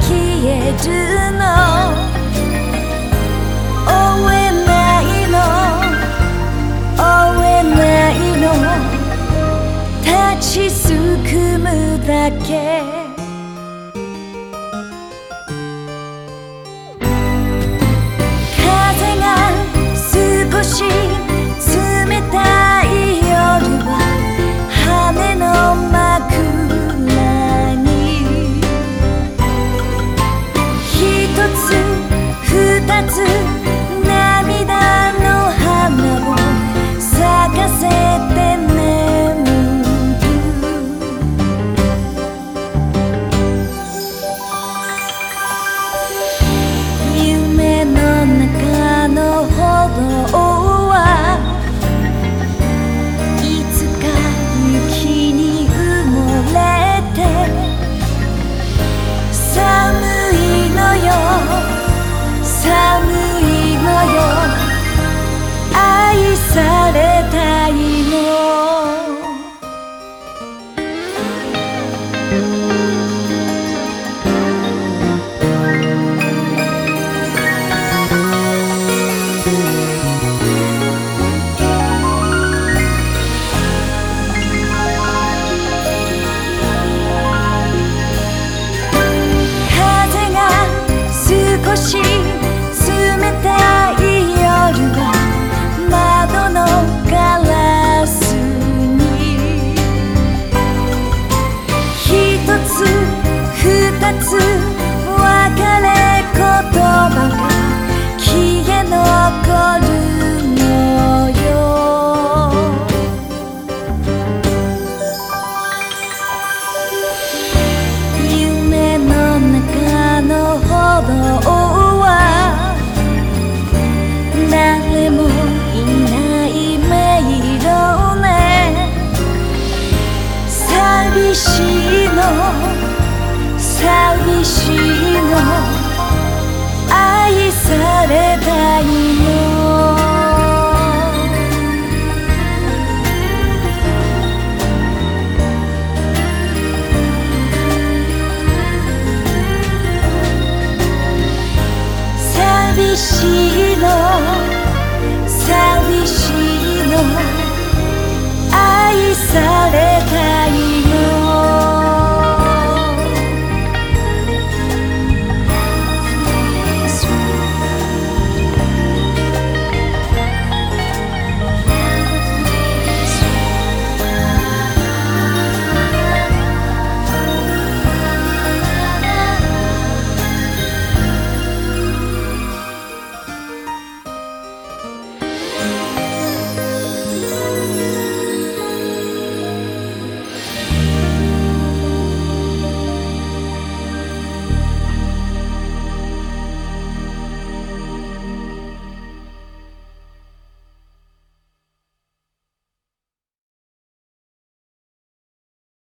消えるの。追えないの。追えないの。立ちすくむだけ。す別れ言葉が消え残るのよ。夢の中の歩道喜怒